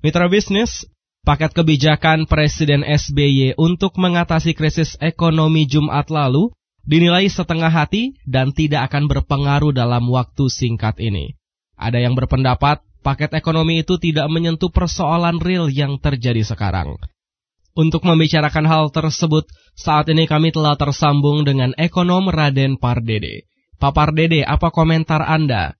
Mitra bisnis, paket kebijakan Presiden SBY untuk mengatasi krisis ekonomi Jumat lalu dinilai setengah hati dan tidak akan berpengaruh dalam waktu singkat ini. Ada yang berpendapat paket ekonomi itu tidak menyentuh persoalan real yang terjadi sekarang. Untuk membicarakan hal tersebut, saat ini kami telah tersambung dengan ekonom Raden Pardede. Pak Pardede, apa komentar Anda?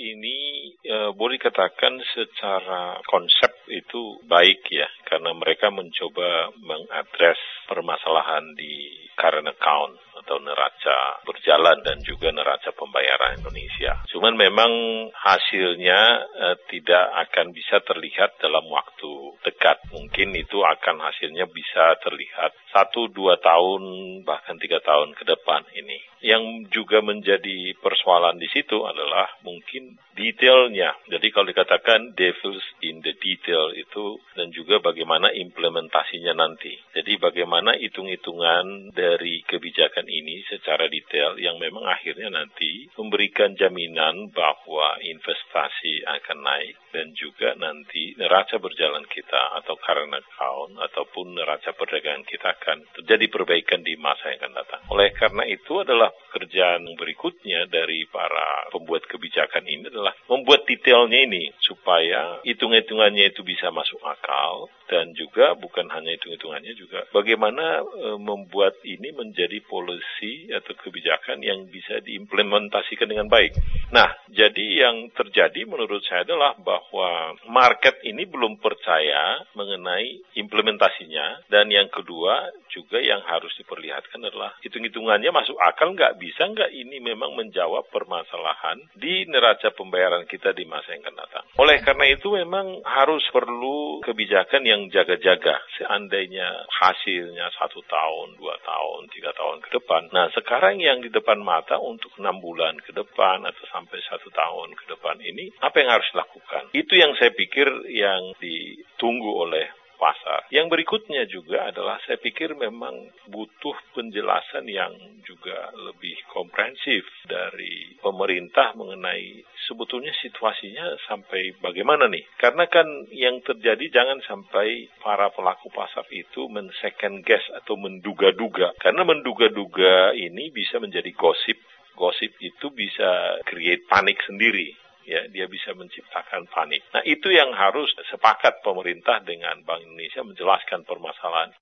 Ini e, boleh dikatakan secara konsep itu baik ya, karena mereka mencoba mengadres permasalahan di current account atau neraca berjalan dan juga neraca pembayaran Indonesia. Cuman memang hasilnya e, tidak akan bisa terlihat dalam waktu dekat. Mungkin itu akan hasilnya bisa terlihat satu dua tahun bahkan tiga tahun ke depan ini. Yang juga menjadi persoalan di situ adalah mungkin detailnya. Jadi kalau dikatakan devils in the detail itu dan juga bagaimana implementasinya nanti. Jadi bagaimana hitung-hitungan dari kebijakan ini secara detail yang memang akhirnya nanti memberikan jaminan bahwa investasi akan naik dan juga nanti neraca berjalan kita atau current account ataupun neraca perdagangan kita akan terjadi perbaikan di masa yang akan datang. Oleh karena itu adalah pekerjaan berikutnya dari para pembuat kebijakan ini adalah membuat detailnya ini supaya hitung-hitungannya itu bisa masuk akal dan juga bukan hanya hitung-hitungannya juga bagaimana e, membuat ini menjadi polisi atau kebijakan yang bisa diimplementasikan dengan baik. Nah, jadi yang terjadi menurut saya adalah bahwa market ini belum percaya mengenai implementasinya dan yang kedua juga yang harus diperlihatkan adalah hitung-hitungannya masuk akal nggak bisa nggak ini memang menjawab permasalahan di neraca pembayaran kita di masa yang akan datang. Oleh karena itu memang harus perlu kebijakan yang jaga-jaga seandainya hasilnya satu tahun, dua tahun, tiga tahun ke depan. Nah sekarang yang di depan mata untuk enam bulan ke depan atau sampai satu tahun ke depan ini apa yang harus dilakukan? Itu yang saya pikir yang ditunggu oleh pasar. Yang berikutnya juga adalah saya pikir memang butuh penjelasan yang juga lebih komprehensif dari pemerintah mengenai sebetulnya situasinya sampai bagaimana nih. Karena kan yang terjadi jangan sampai para pelaku pasar itu men-second guess atau menduga-duga. Karena menduga-duga ini bisa menjadi gosip gosip itu bisa create panik sendiri ya dia bisa menciptakan panik. Nah itu yang harus sepakat pemerintah dengan Bank Indonesia menjelaskan permasalahan.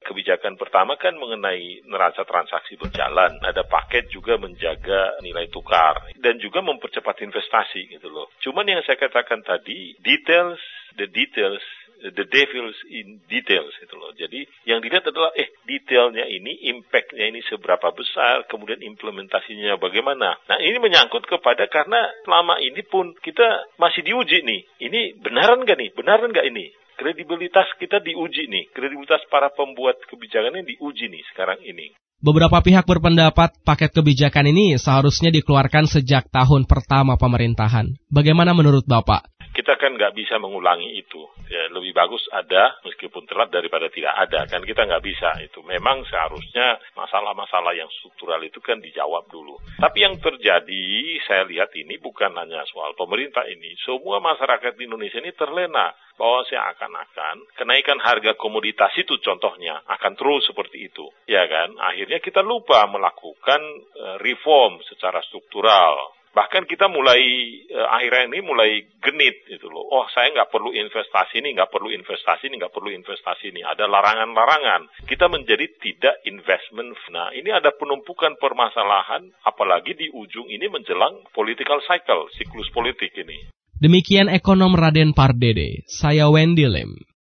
Kebijakan pertama kan mengenai neraca transaksi berjalan, ada paket juga menjaga nilai tukar dan juga mempercepat investasi gitu loh. Cuman yang saya katakan tadi, details, the details the devils in details itu loh. Jadi yang dilihat adalah eh detailnya ini, impactnya ini seberapa besar, kemudian implementasinya bagaimana. Nah ini menyangkut kepada karena selama ini pun kita masih diuji nih. Ini benaran gak nih? Benaran gak ini? Kredibilitas kita diuji nih. Kredibilitas para pembuat kebijakan ini diuji nih sekarang ini. Beberapa pihak berpendapat paket kebijakan ini seharusnya dikeluarkan sejak tahun pertama pemerintahan. Bagaimana menurut Bapak? Kita kan nggak bisa mengulangi itu. Ya, lebih bagus ada meskipun telat daripada tidak ada. Kan kita nggak bisa itu. Memang seharusnya masalah-masalah yang struktural itu kan dijawab dulu. Tapi yang terjadi saya lihat ini bukan hanya soal pemerintah ini. Semua masyarakat di Indonesia ini terlena bahwa seakan-akan kenaikan harga komoditas itu contohnya akan terus seperti itu. Ya kan? Akhirnya kita lupa melakukan eh, reform secara struktural Bahkan kita mulai eh, akhirnya ini mulai genit gitu loh. Oh saya nggak perlu investasi ini, nggak perlu investasi ini, nggak perlu investasi ini. Ada larangan-larangan. Kita menjadi tidak investment. Nah ini ada penumpukan permasalahan, apalagi di ujung ini menjelang political cycle, siklus politik ini. Demikian ekonom Raden Pardede, saya Wendy Lim.